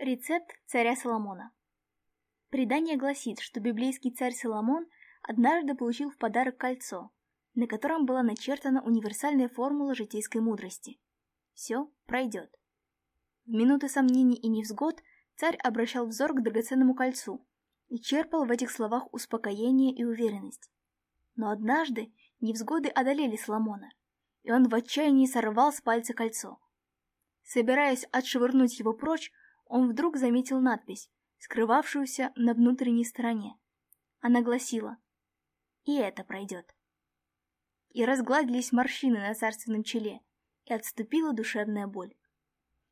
Рецепт царя Соломона. Предание гласит, что библейский царь Соломон однажды получил в подарок кольцо, на котором была начертана универсальная формула житейской мудрости. Все пройдет. В минуты сомнений и невзгод царь обращал взор к драгоценному кольцу и черпал в этих словах успокоение и уверенность. Но однажды невзгоды одолели Соломона, и он в отчаянии сорвал с пальца кольцо. Собираясь отшвырнуть его прочь, он вдруг заметил надпись, скрывавшуюся на внутренней стороне. Она гласила «И это пройдет». И разгладились морщины на царственном челе, и отступила душевная боль.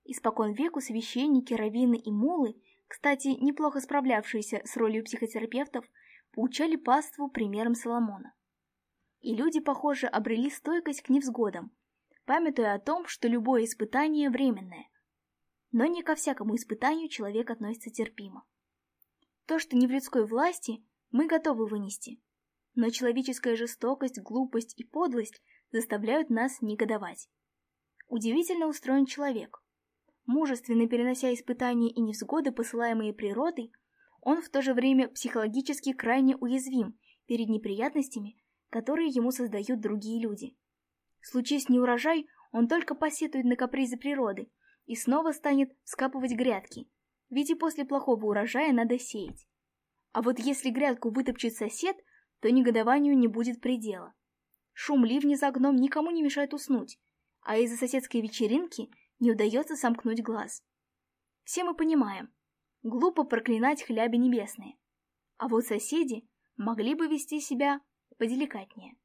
Испокон веку священники, раввины и молы, кстати, неплохо справлявшиеся с ролью психотерапевтов, поучали паству примером Соломона. И люди, похоже, обрели стойкость к невзгодам, памятуя о том, что любое испытание временное, но не ко всякому испытанию человек относится терпимо. То, что не в людской власти, мы готовы вынести, но человеческая жестокость, глупость и подлость заставляют нас негодовать. Удивительно устроен человек. Мужественно перенося испытания и невзгоды, посылаемые природой, он в то же время психологически крайне уязвим перед неприятностями, которые ему создают другие люди. Случись неурожай, он только посетует на капризы природы – и снова станет скапывать грядки, ведь и после плохого урожая надо сеять. А вот если грядку вытопчет сосед, то негодованию не будет предела. Шум ливня за окном никому не мешает уснуть, а из-за соседской вечеринки не удается сомкнуть глаз. Все мы понимаем, глупо проклинать хляби небесные. А вот соседи могли бы вести себя поделикатнее.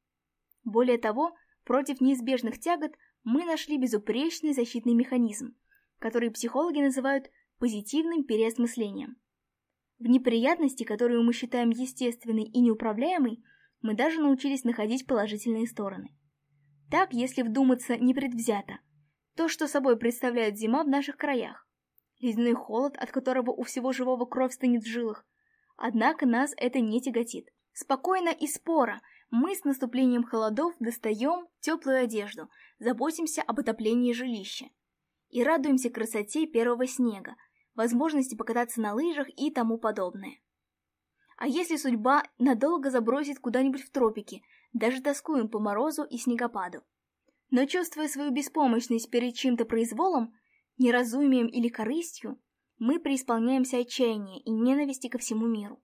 Более того, против неизбежных тягот мы нашли безупречный защитный механизм – который психологи называют позитивным переосмыслением. В неприятности, которую мы считаем естественной и неуправляемой, мы даже научились находить положительные стороны. Так, если вдуматься непредвзято, то, что собой представляет зима в наших краях, ледяной холод, от которого у всего живого кровь станет в жилах, однако нас это не тяготит. Спокойно и спора. мы с наступлением холодов достаем теплую одежду, заботимся об отоплении жилища, и радуемся красоте первого снега, возможности покататься на лыжах и тому подобное. А если судьба надолго забросит куда-нибудь в тропики, даже тоскуем по морозу и снегопаду. Но чувствуя свою беспомощность перед чем-то произволом, неразумием или корыстью, мы преисполняемся отчаяния и ненависти ко всему миру.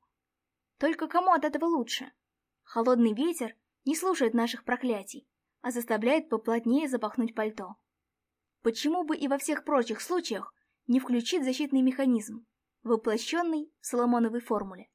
Только кому от этого лучше? Холодный ветер не слушает наших проклятий, а заставляет поплотнее запахнуть пальто почему бы и во всех прочих случаях не включить защитный механизм, воплощенный в Соломоновой формуле.